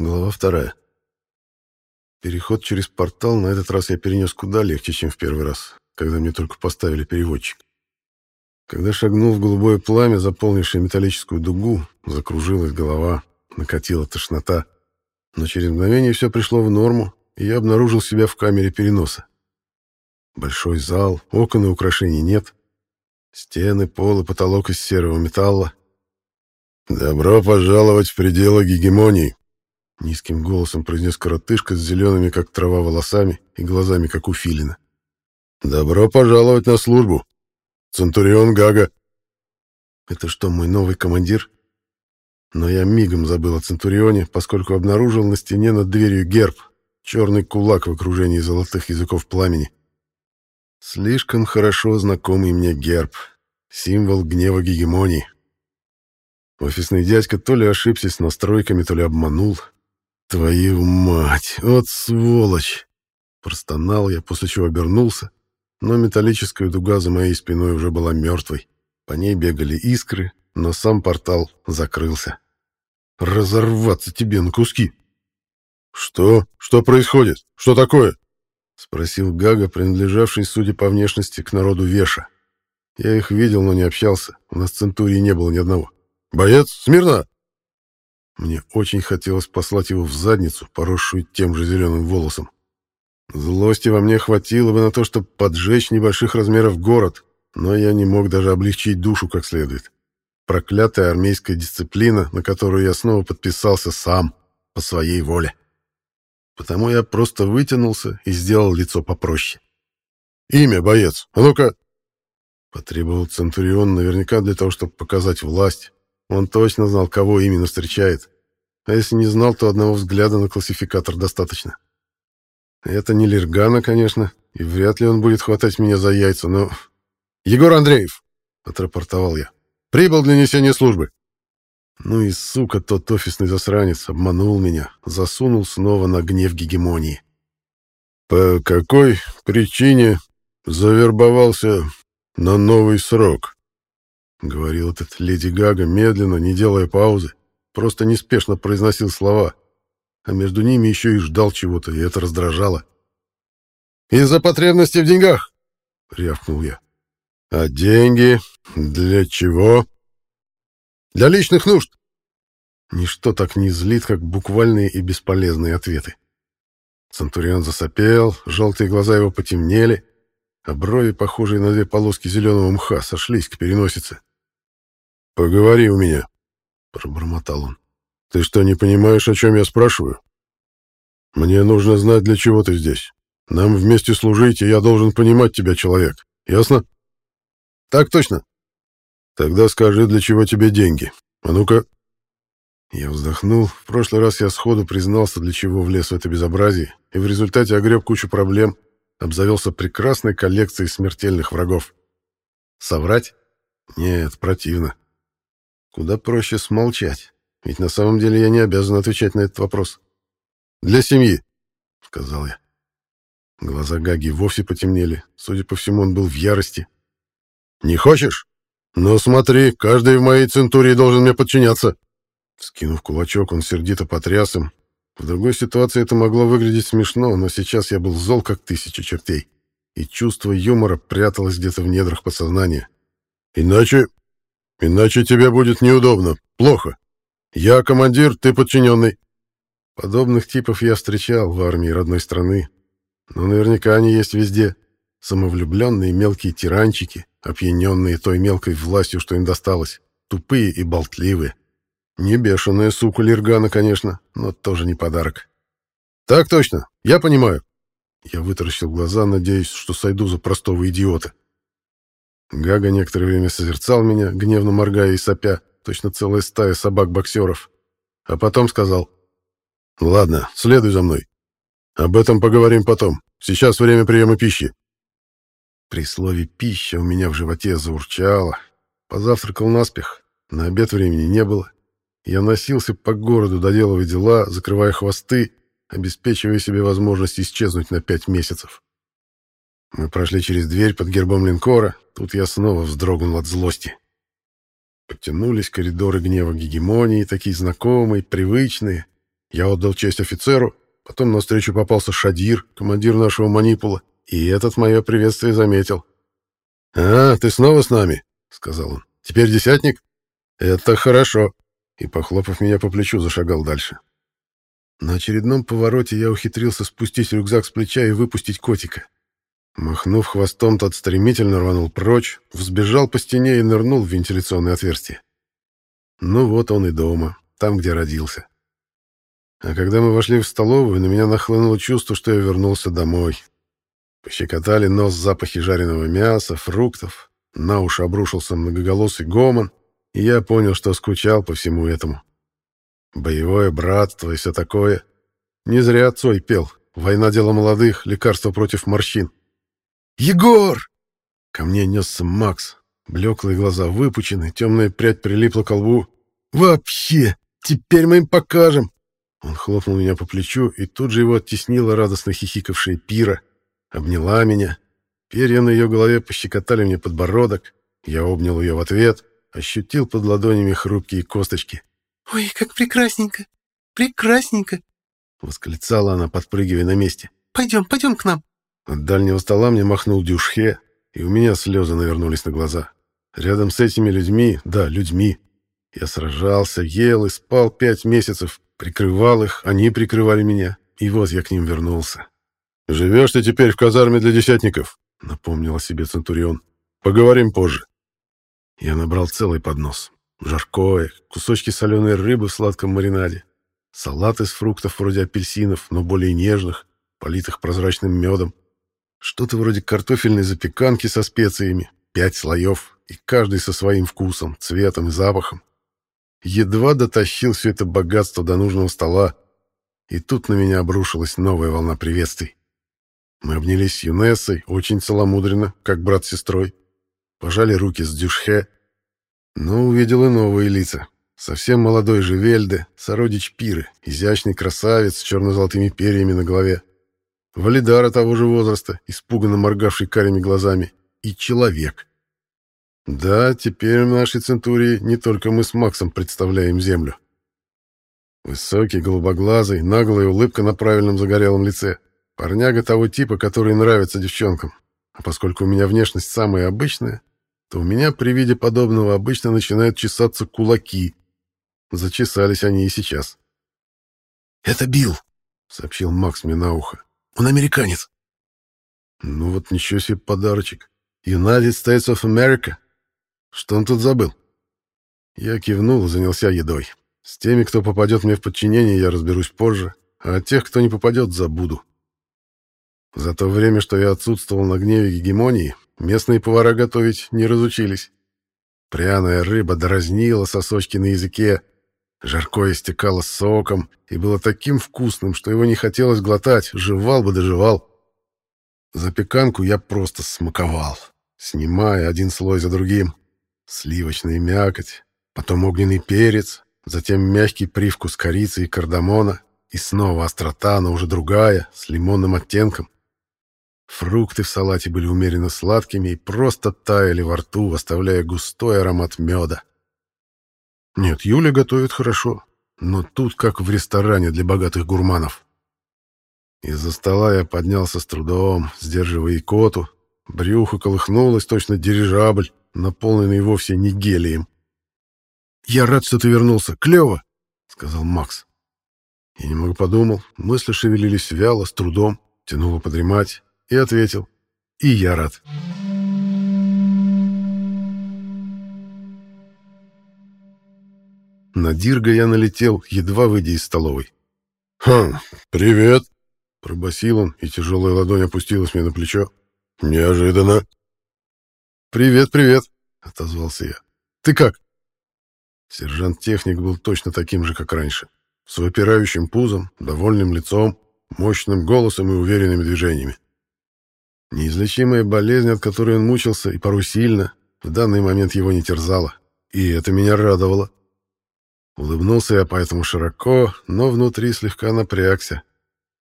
Глава вторая. Переход через портал на этот раз я перенес куда легче, чем в первый раз, когда мне только поставили переводчик. Когда шагнул в голубое пламя, заполнившее металлическую дугу, закружилась голова, накатила тошнота. Но через мгновение все пришло в норму, и я обнаружил себя в камере переноса. Большой зал, окон и украшений нет. Стены, пол и потолок из серого металла. «Добро пожаловать в пределы гегемонии!» Низким голосом произнес коротышка с зелеными, как трава, волосами и глазами, как у филина. «Добро пожаловать на службу! Центурион Гага!» «Это что, мой новый командир?» Но я мигом забыл о Центурионе, поскольку обнаружил на стене над дверью герб, черный кулак в окружении золотых языков пламени. Слишком хорошо знакомый мне герб, символ гнева гегемонии. Офисный дядька то ли ошибся с настройками, то ли обманул, «Твою мать! Вот сволочь!» Простонал я, после чего обернулся, но металлическая дуга за моей спиной уже была мертвой. По ней бегали искры, но сам портал закрылся. «Разорваться тебе на куски!» «Что? Что происходит? Что такое?» — спросил Гага, принадлежавший, судя по внешности, к народу Веша. Я их видел, но не общался. У нас в Центурии не было ни одного. «Боец, смирно!» Мне очень хотелось послать его в задницу, поросшую тем же зеленым волосом. Злости во мне хватило бы на то, чтобы поджечь небольших размеров город, но я не мог даже облегчить душу как следует. Проклятая армейская дисциплина, на которую я снова подписался сам, по своей воле. Потому я просто вытянулся и сделал лицо попроще. «Имя, боец! А ну-ка!» Потребовал Центурион наверняка для того, чтобы показать власть, он точно знал, кого именно встречает. А если не знал, то одного взгляда на классификатор достаточно. Это не Лергана, конечно, и вряд ли он будет хватать меня за яйца, но... «Егор Андреев!» — отрапортовал я. «Прибыл для несения службы». Ну и, сука, тот офисный засранец обманул меня, засунул снова на гнев гегемонии. «По какой причине завербовался на новый срок?» — говорил этот леди Гага медленно, не делая паузы, просто неспешно произносил слова, а между ними еще и ждал чего-то, и это раздражало. «Из-за потребности в деньгах!» — рявкнул я. «А деньги для чего?» «Для личных нужд!» Ничто так не злит, как буквальные и бесполезные ответы. Центурион засопел, желтые глаза его потемнели, а брови, похожие на две полоски зеленого мха, сошлись к переносице. «Поговори у меня», — пробормотал он. «Ты что, не понимаешь, о чем я спрашиваю? Мне нужно знать, для чего ты здесь. Нам вместе служить, и я должен понимать тебя, человек. Ясно?» «Так точно». «Тогда скажи, для чего тебе деньги. А ну-ка...» Я вздохнул. В прошлый раз я сходу признался, для чего влез в это безобразие, и в результате огреб кучу проблем, обзавелся прекрасной коллекцией смертельных врагов. Соврать? Нет, противно. Куда проще смолчать, ведь на самом деле я не обязан отвечать на этот вопрос. «Для семьи», — сказал я. Глаза Гаги вовсе потемнели. Судя по всему, он был в ярости. «Не хочешь? Ну смотри, каждый в моей центурии должен мне подчиняться». Скинув кулачок, он сердито потряс им. В другой ситуации это могло выглядеть смешно, но сейчас я был зол, как тысяча чертей, и чувство юмора пряталось где-то в недрах подсознания. «Иначе Иначе тебе будет неудобно. Плохо. Я командир, ты подчиненный. Подобных типов я встречал в армии родной страны. Но наверняка они есть везде. Самовлюбленные мелкие тиранчики, опьяненные той мелкой властью, что им досталось. Тупые и болтливые. Не бешеная сука Лиргана, конечно, но тоже не подарок. Так точно, я понимаю. Я вытаращил глаза, надеясь, что сойду за простого идиота. Гага некоторое время созерцал меня, гневно моргая и сопя, точно целая стая собак-боксеров. А потом сказал, «Ладно, следуй за мной. Об этом поговорим потом. Сейчас время приема пищи». При слове «пища» у меня в животе заурчало. Позавтракал наспех. На обед времени не было. Я носился по городу, доделывая дела, закрывая хвосты, обеспечивая себе возможность исчезнуть на пять месяцев. Мы прошли через дверь под гербом линкора. Тут я снова вздрогнул от злости. Подтянулись коридоры гнева гегемонии, такие знакомые, привычные. Я отдал честь офицеру, потом на встречу попался Шадир, командир нашего манипула, и этот мое приветствие заметил. «А, ты снова с нами?» — сказал он. «Теперь десятник?» «Это хорошо». И, похлопав меня по плечу, зашагал дальше. На очередном повороте я ухитрился спустить рюкзак с плеча и выпустить котика. Махнув хвостом, тот стремительно рванул прочь, взбежал по стене и нырнул в вентиляционное отверстие. Ну вот он и дома, там, где родился. А когда мы вошли в столовую, на меня нахлынуло чувство, что я вернулся домой. Пощекотали нос запахи жареного мяса, фруктов, на уши обрушился многоголосый гомон, и я понял, что скучал по всему этому. Боевое братство и все такое. Не зря Цой пел. Война — дело молодых, лекарство против морщин. «Егор!» Ко мне несся Макс. Блеклые глаза выпучены, темная прядь прилипла к лбу. «Вообще! Теперь мы им покажем!» Он хлопнул меня по плечу, и тут же его оттеснила радостно хихикавшая пира. Обняла меня. Перья на ее голове пощекотали мне подбородок. Я обнял ее в ответ, ощутил под ладонями хрупкие косточки. «Ой, как прекрасненько! Прекрасненько!» — восклицала она, подпрыгивая на месте. «Пойдем, пойдем к нам!» От дальнего стола мне махнул Дюшхе, и у меня слезы навернулись на глаза. Рядом с этими людьми, да, людьми, я сражался, ел и спал пять месяцев, прикрывал их, они прикрывали меня, и вот я к ним вернулся. «Живешь ты теперь в казарме для десятников», — напомнил о себе Центурион. «Поговорим позже». Я набрал целый поднос. Жаркое, кусочки соленой рыбы в сладком маринаде, салат из фруктов вроде апельсинов, но более нежных, политых прозрачным медом, что-то вроде картофельной запеканки со специями, пять слоев, и каждый со своим вкусом, цветом и запахом. Едва дотащил все это богатство до нужного стола, и тут на меня обрушилась новая волна приветствий. Мы обнялись с Юнессой, очень целомудренно, как брат с сестрой, пожали руки с Дюшхе, но увидел и новые лица. Совсем молодой Живельде, сородич Пиры, изящный красавец с черно-золотыми перьями на голове. Валидара того же возраста, испуганно моргавший карими глазами. И человек. Да, теперь в нашей Центурии не только мы с Максом представляем Землю. Высокий, голубоглазый, наглая улыбка на правильном загорелом лице. Парняга того типа, который нравится девчонкам. А поскольку у меня внешность самая обычная, то у меня при виде подобного обычно начинают чесаться кулаки. Зачесались они и сейчас. «Это Билл», — сообщил Макс мне на ухо. «Он американец». «Ну вот ничего себе подарочек. United States of America. Что он тут забыл?» Я кивнул и занялся едой. С теми, кто попадет мне в подчинение, я разберусь позже, а от тех, кто не попадет, забуду. За то время, что я отсутствовал на гневе гегемонии, Местные повара готовить не разучились. Пряная рыба дразнила сосочки на языке, жаркое стекало соком и было таким вкусным, что его не хотелось глотать, жевал бы доживал. Запеканку я просто смаковал, снимая один слой за другим. Сливочная мякоть, потом огненный перец, затем мягкий привкус корицы и кардамона, и снова острота, но уже другая, с лимонным оттенком. Фрукты в салате были умеренно сладкими и просто таяли во рту, оставляя густой аромат меда. Нет, Юля готовит хорошо, но тут как в ресторане для богатых гурманов. Из-за стола я поднялся с трудом, сдерживая икоту. Брюхо колыхнулось, точно дирижабль, наполненный вовсе не гелием. «Я рад, что ты вернулся. Клево!» — сказал Макс. Я немного подумал, мысли шевелились вяло, с трудом, тянуло подремать и ответил. «И я рад». На Дирга я налетел, едва выйдя из столовой. «Хм, привет!» — пробасил он, и тяжелая ладонь опустилась мне на плечо. «Неожиданно!» «Привет, привет!» — отозвался я. «Ты как?» Сержант-техник был точно таким же, как раньше. С выпирающим пузом, довольным лицом, мощным голосом и уверенными движениями. Неизлечимая болезнь, от которой он мучился, и порой сильно, в данный момент его не терзала. И это меня радовало. Улыбнулся я поэтому широко, но внутри слегка напрягся.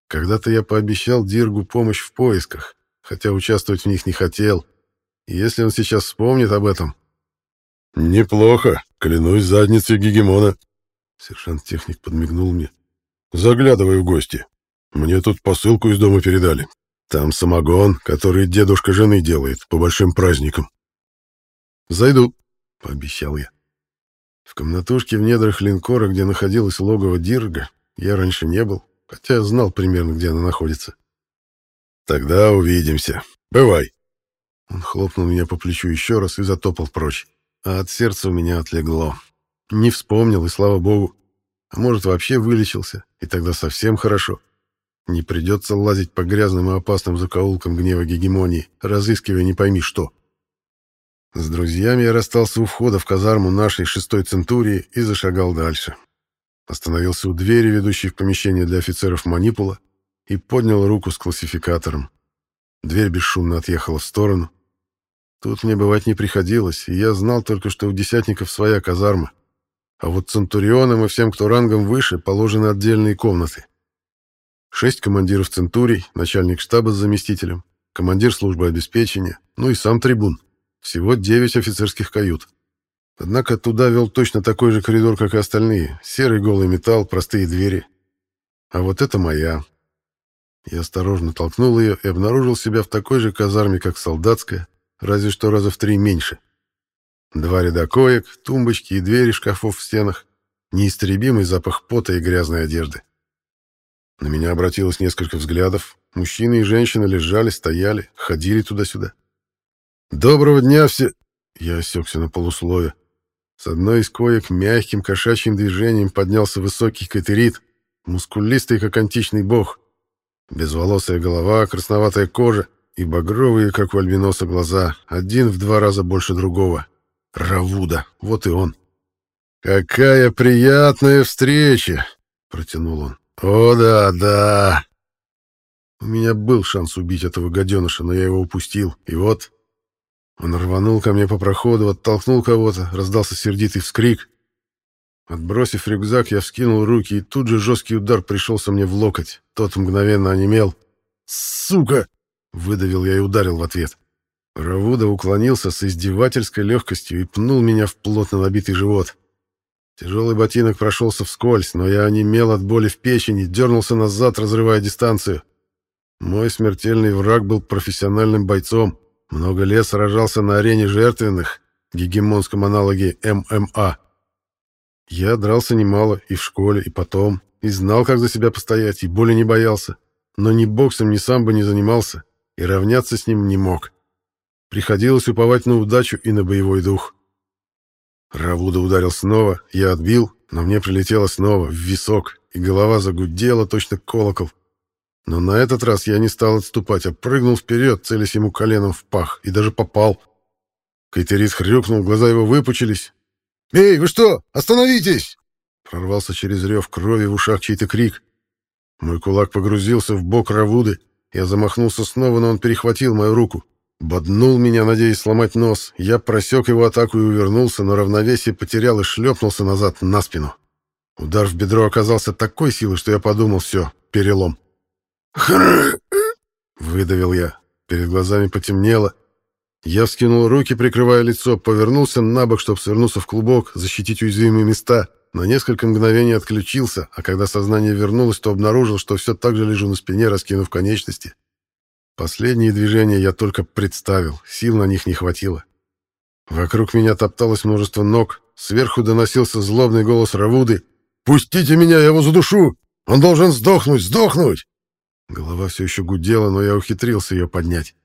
Когда-то я пообещал Диргу помощь в поисках, хотя участвовать в них не хотел. И если он сейчас вспомнит об этом... «Неплохо, клянусь задницей гегемона». Сержант-техник подмигнул мне. Заглядывай в гости. Мне тут посылку из дома передали. Там самогон, который дедушка жены делает по большим праздникам. Зайду, пообещал я. Комнатушке в недрах линкора, где находилось логово Дирга, я раньше не был, хотя знал примерно, где она находится. Тогда увидимся. Бывай. Он хлопнул меня по плечу еще раз и затопал прочь. А от сердца у меня отлегло. Не вспомнил, и слава богу. А может, вообще вылечился, и тогда совсем хорошо. Не придется лазить по грязным и опасным закоулкам гнева гегемонии, разыскивая не пойми что. С друзьями я расстался у входа в казарму нашей шестой центурии и зашагал дальше. Остановился у двери, ведущей в помещение для офицеров манипула, и поднял руку с классификатором. Дверь бесшумно отъехала в сторону. Тут мне бывать не приходилось, и я знал только, что у десятников своя казарма. А вот центурионам и всем, кто рангом выше, положены отдельные комнаты. Шесть командиров центурий, начальник штаба с заместителем, командир службы обеспечения, ну и сам трибун. Всего девять офицерских кают. Однако туда вел точно такой же коридор, как и остальные. Серый голый металл, простые двери. А вот это моя. Я осторожно толкнул ее и обнаружил себя в такой же казарме, как солдатская, разве что раза в три меньше. Два ряда коек, тумбочки и двери шкафов в стенах. Неистребимый запах пота и грязной одежды. На меня обратилось несколько взглядов. Мужчины и женщины лежали, стояли, ходили туда-сюда. «Доброго дня все...» Я осекся на полуслове. С одной из коек мягким кошачьим движением поднялся высокий катерит, мускулистый, как античный бог. Безволосая голова, красноватая кожа и багровые, как у альбиноса, глаза, один в два раза больше другого. Равуда, вот и он. «Какая приятная встреча!» — протянул он. «О, да, да!» У меня был шанс убить этого гаденыша, но я его упустил. И вот... Он рванул ко мне по проходу, оттолкнул кого-то, раздался сердитый вскрик. Отбросив рюкзак, я вскинул руки, и тут же жесткий удар пришелся мне в локоть. Тот мгновенно онемел. «Сука!» — выдавил я и ударил в ответ. Равуда уклонился с издевательской легкостью и пнул меня в плотно набитый живот. Тяжелый ботинок прошелся вскользь, но я онемел от боли в печени, дернулся назад, разрывая дистанцию. Мой смертельный враг был профессиональным бойцом. Много лет сражался на арене жертвенных, гегемонском аналоге ММА. Я дрался немало и в школе, и потом, и знал, как за себя постоять, и боли не боялся. Но ни боксом, ни самбо не занимался, и равняться с ним не мог. Приходилось уповать на удачу и на боевой дух. Равуда ударил снова, я отбил, но мне прилетело снова, в висок, и голова загудела, точно колокол. Но на этот раз я не стал отступать, а прыгнул вперед, целясь ему коленом в пах, и даже попал. Кайтерис хрюкнул, глаза его выпучились. «Эй, вы что? Остановитесь!» Прорвался через рев крови в ушах чей-то крик. Мой кулак погрузился в бок Равуды. Я замахнулся снова, но он перехватил мою руку. Боднул меня, надеясь сломать нос. Я просек его атаку и увернулся, но равновесие потерял и шлепнулся назад на спину. Удар в бедро оказался такой силой, что я подумал, все, перелом. «Хрррр!» — выдавил я. Перед глазами потемнело. Я вскинул руки, прикрывая лицо, повернулся на бок, чтобы свернуться в клубок, защитить уязвимые места. На несколько мгновений отключился, а когда сознание вернулось, то обнаружил, что все так же лежу на спине, раскинув конечности. Последние движения я только представил, сил на них не хватило. Вокруг меня топталось множество ног, сверху доносился злобный голос Равуды. «Пустите меня, я его задушу! Он должен сдохнуть, сдохнуть!» Голова все еще гудела, но я ухитрился ее поднять.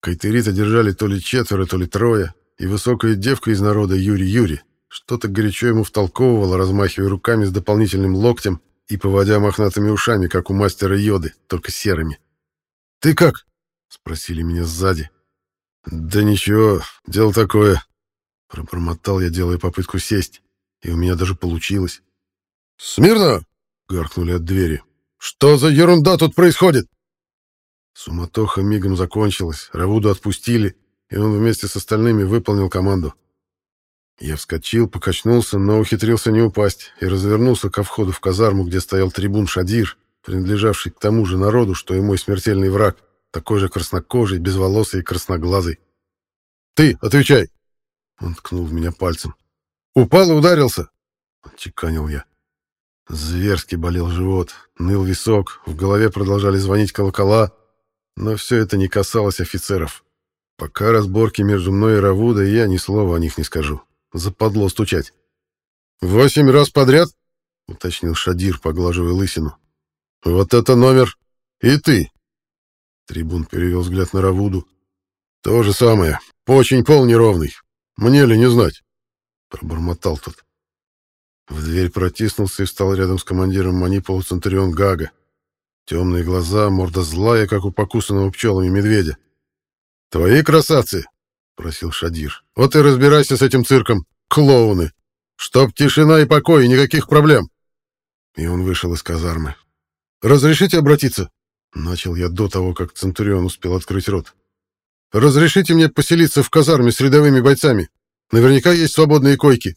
Кайтерита держали то ли четверо, то ли трое, и высокая девка из народа Юри Юри что-то горячо ему втолковывала, размахивая руками с дополнительным локтем и поводя мохнатыми ушами, как у мастера Йоды, только серыми. «Ты как?» — спросили меня сзади. «Да ничего, дело такое», — пробормотал я, делая попытку сесть, и у меня даже получилось. «Смирно!» — гаркнули от двери. Что за ерунда тут происходит? Суматоха мигом закончилась, Равуду отпустили, и он вместе с остальными выполнил команду. Я вскочил, покачнулся, но ухитрился не упасть и развернулся ко входу в казарму, где стоял трибун Шадир, принадлежавший к тому же народу, что и мой смертельный враг, такой же краснокожий, безволосый и красноглазый. «Ты, отвечай!» Он ткнул в меня пальцем. «Упал и ударился!» — отчеканил я. Зверски болел живот, ныл висок, в голове продолжали звонить колокола, но все это не касалось офицеров. Пока разборки между мной и Равудой, я ни слова о них не скажу. Западло стучать. «Восемь раз подряд?» — уточнил Шадир, поглаживая лысину. «Вот это номер! И ты!» Трибун перевел взгляд на Равуду. «То же самое. Очень пол неровный. Мне ли не знать?» Пробормотал тот. В дверь протиснулся и встал рядом с командиром Манипола Центурион Гага. Темные глаза, морда злая, как у покусанного пчелами медведя. «Твои красавцы!» — просил Шадир. «Вот и разбирайся с этим цирком, клоуны! Чтоб тишина и покой, и никаких проблем!» И он вышел из казармы. «Разрешите обратиться?» — начал я до того, как Центурион успел открыть рот. «Разрешите мне поселиться в казарме с рядовыми бойцами? Наверняка есть свободные койки.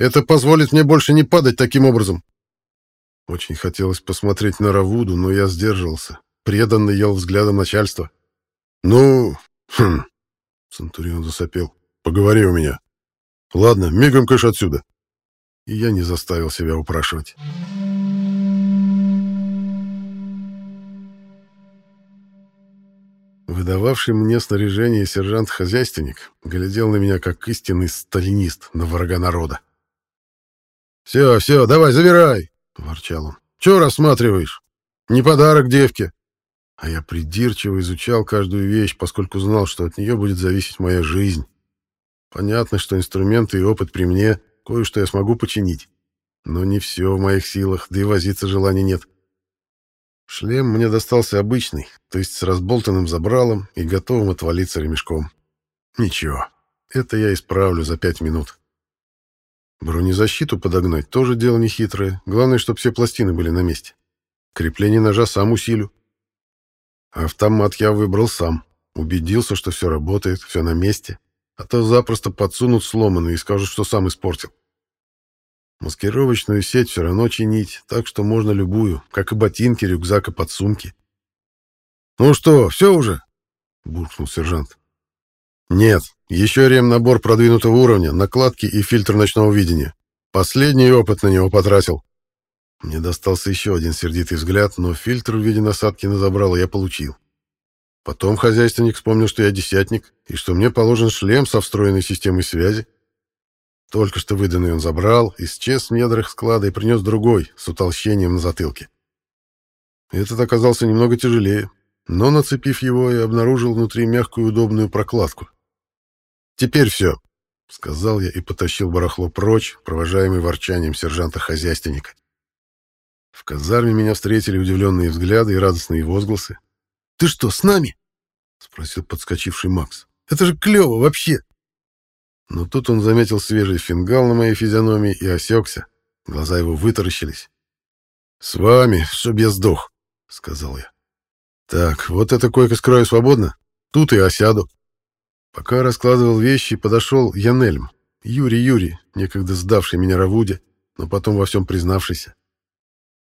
Это позволит мне больше не падать таким образом. Очень хотелось посмотреть на Равуду, но я сдерживался. Преданно ел взглядом начальства. «Ну, хм...» — Центурион засопел. «Поговори у меня. Ладно, мигом кэш отсюда». И я не заставил себя упрашивать. Выдававший мне снаряжение сержант-хозяйственник глядел на меня как истинный сталинист на врага народа. «Все, все, давай, забирай!» — ворчал он. «Че рассматриваешь? Не подарок девке!» А я придирчиво изучал каждую вещь, поскольку знал, что от нее будет зависеть моя жизнь. Понятно, что инструменты и опыт при мне, кое-что я смогу починить. Но не все в моих силах, да и возиться желания нет. Шлем мне достался обычный, то есть с разболтанным забралом и готовым отвалиться ремешком. Ничего, это я исправлю за пять минут. Бронезащиту подогнать тоже дело нехитрое. Главное, чтобы все пластины были на месте. Крепление ножа сам усилю. Автомат я выбрал сам. Убедился, что все работает, все на месте. А то запросто подсунут сломанный и скажут, что сам испортил. Маскировочную сеть все равно чинить, так что можно любую, как и ботинки, рюкзак и подсумки. «Ну что, все уже?» — буркнул сержант. «Нет, еще ремнабор продвинутого уровня, накладки и фильтр ночного видения. Последний опыт на него потратил». Мне достался еще один сердитый взгляд, но фильтр в виде насадки на забрало я получил. Потом хозяйственник вспомнил, что я десятник, и что мне положен шлем со встроенной системой связи. Только что выданный он забрал, исчез в недрах склада и принес другой, с утолщением на затылке. Этот оказался немного тяжелее, но, нацепив его, я обнаружил внутри мягкую удобную прокладку. «Теперь все», — сказал я и потащил барахло прочь, провожаемый ворчанием сержанта-хозяйственника. В казарме меня встретили удивленные взгляды и радостные возгласы. «Ты что, с нами?» — спросил подскочивший Макс. «Это же клево вообще!» Но тут он заметил свежий фингал на моей физиономии и осекся. Глаза его вытаращились. «С вами, чтоб я сдох», — сказал я. «Так, вот эта койка с краю свободна. Тут и осяду». Пока раскладывал вещи, подошел Янельм, Юрий Юрий, некогда сдавший меня Равуде, но потом во всем признавшийся.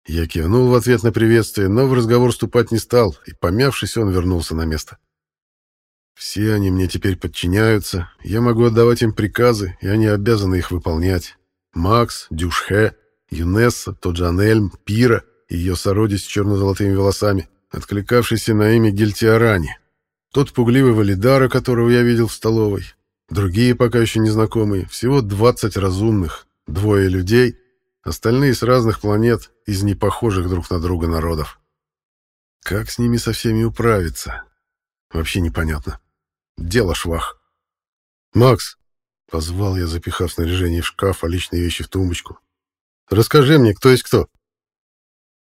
Я кивнул в ответ на приветствие, но в разговор вступать не стал, и, помявшись, он вернулся на место. Все они мне теперь подчиняются, я могу отдавать им приказы, и они обязаны их выполнять. Макс, Дюшхе, Юнесса, тот же Анельм, Пира и ее сородич с черно-золотыми волосами, откликавшийся на имя Гельтиарани. Тот пугливый валидара, которого я видел в столовой. Другие пока еще незнакомые. Всего 20 разумных. Двое людей. Остальные с разных планет, из непохожих друг на друга народов. Как с ними со всеми управиться? Вообще непонятно. Дело швах. «Макс!» — позвал я, запихав снаряжение в шкаф, а личные вещи в тумбочку. «Расскажи мне, кто есть кто?»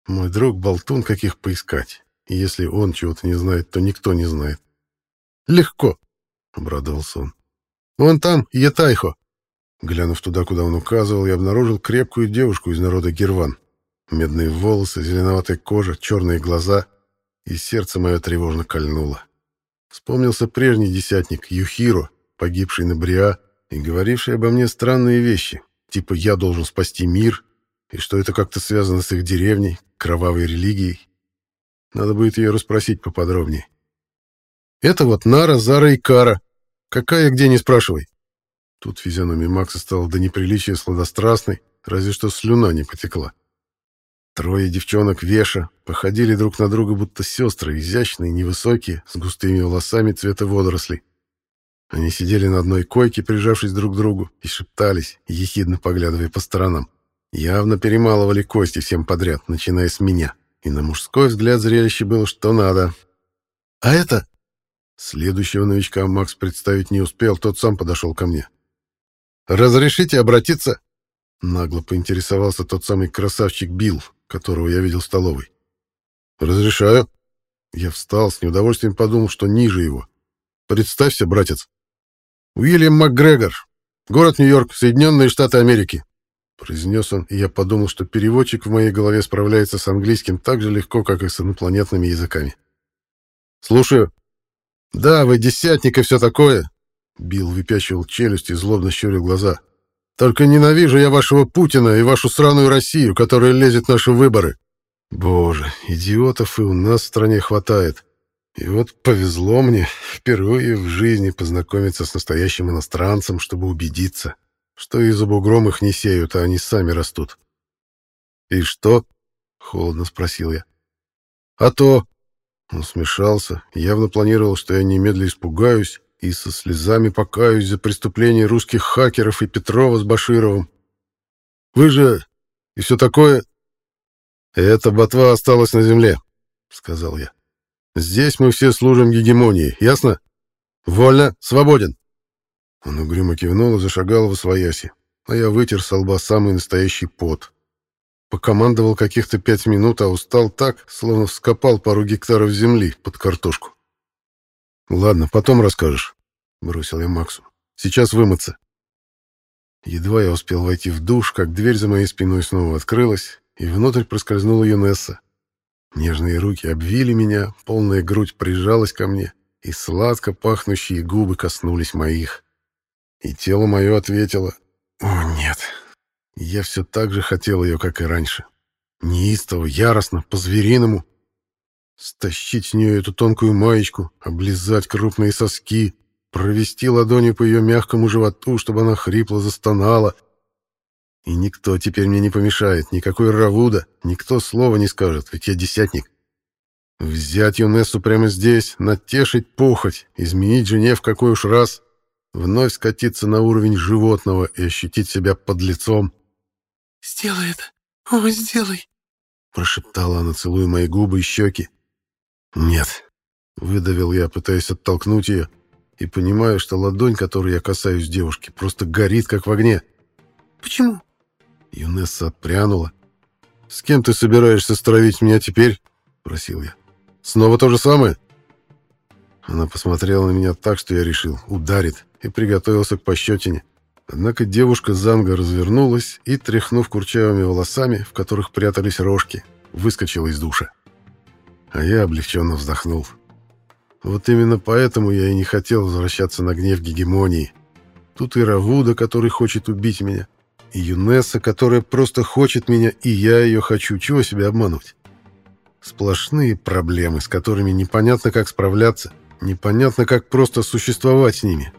Мой друг болтун, каких поискать. И если он чего-то не знает, то никто не знает. Легко, обрадовался он. Вон там Етайхо. Глянув туда, куда он указывал, я обнаружил крепкую девушку из народа Герван. Медные волосы, зеленоватая кожа, черные глаза, и сердце мое тревожно кольнуло. Вспомнился прежний десятник Юхиро, погибший на Бриа, и говоривший обо мне странные вещи, типа «я должен спасти мир», и что это как-то связано с их деревней, кровавой религией. Надо будет ее расспросить поподробнее. Это вот Нара, Зара и Кара. Какая где, не спрашивай. Тут физиономия Макса стала до неприличия сладострастной, разве что слюна не потекла. Трое девчонок Веша походили друг на друга будто сестры, изящные, невысокие, с густыми волосами цвета водорослей. Они сидели на одной койке, прижавшись друг к другу, и шептались, ехидно поглядывая по сторонам. Явно перемалывали кости всем подряд, начиная с меня. И на мужской взгляд зрелище было что надо. «А это?» Следующего новичка Макс представить не успел, тот сам подошел ко мне. «Разрешите обратиться?» Нагло поинтересовался тот самый красавчик Билл, которого я видел в столовой. «Разрешаю». Я встал, с неудовольствием подумал, что ниже его. «Представься, братец». «Уильям МакГрегор, город Нью-Йорк, Соединенные Штаты Америки», произнес он, и я подумал, что переводчик в моей голове справляется с английским так же легко, как и с инопланетными языками. «Слушаю». «Да, вы десятник и все такое». Билл выпячивал челюсть и злобно щурил глаза. Только ненавижу я вашего Путина и вашу сраную Россию, которая лезет в наши выборы. Боже, идиотов и у нас в стране хватает. И вот повезло мне впервые в жизни познакомиться с настоящим иностранцем, чтобы убедиться, что и за бугром их не сеют, а они сами растут. «И что?» — холодно спросил я. «А то...» Он смешался, явно планировал, что я немедля испугаюсь, и со слезами покаюсь за преступления русских хакеров и Петрова с Башировым. Вы же... и все такое... Эта ботва осталась на земле, — сказал я. Здесь мы все служим гегемонии, ясно? Вольно, свободен. Он угрюмо кивнул и зашагал в освояси, а я вытер со лба самый настоящий пот. Покомандовал каких-то пять минут, а устал так, словно вскопал пару гектаров земли под картошку. «Ладно, потом расскажешь», — бросил я Максу. «Сейчас вымыться». Едва я успел войти в душ, как дверь за моей спиной снова открылась, и внутрь проскользнула Юнесса. Нежные руки обвили меня, полная грудь прижалась ко мне, и сладко пахнущие губы коснулись моих. И тело мое ответило «О, нет». Я все так же хотел ее, как и раньше. Неистово, яростно, по-звериному, Стащить с нее эту тонкую маечку, облизать крупные соски, провести ладонью по ее мягкому животу, чтобы она хрипло застонала. И никто теперь мне не помешает, никакой Равуда, никто слова не скажет, ведь я десятник. Взять Юнессу прямо здесь, натешить похоть, изменить жене в какой уж раз, вновь скатиться на уровень животного и ощутить себя под лицом. «Сделай это! О, сделай!» Прошептала она, целуя мои губы и щеки. «Нет», — выдавил я, пытаясь оттолкнуть ее, и понимаю, что ладонь, которой я касаюсь девушки, просто горит, как в огне. «Почему?» Юнесса отпрянула. «С кем ты собираешься стравить меня теперь?» — просил я. «Снова то же самое?» Она посмотрела на меня так, что я решил, ударит, и приготовился к пощечине. Однако девушка Занга развернулась и, тряхнув курчавыми волосами, в которых прятались рожки, выскочила из душа. А я облегченно вздохнул. Вот именно поэтому я и не хотел возвращаться на гнев гегемонии. Тут и Равуда, который хочет убить меня, и Юнесса, которая просто хочет меня, и я ее хочу. Чего себя обманывать? Сплошные проблемы, с которыми непонятно, как справляться, непонятно, как просто существовать с ними.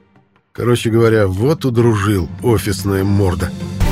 Короче говоря, вот удружил офисная морда. «Офисная морда».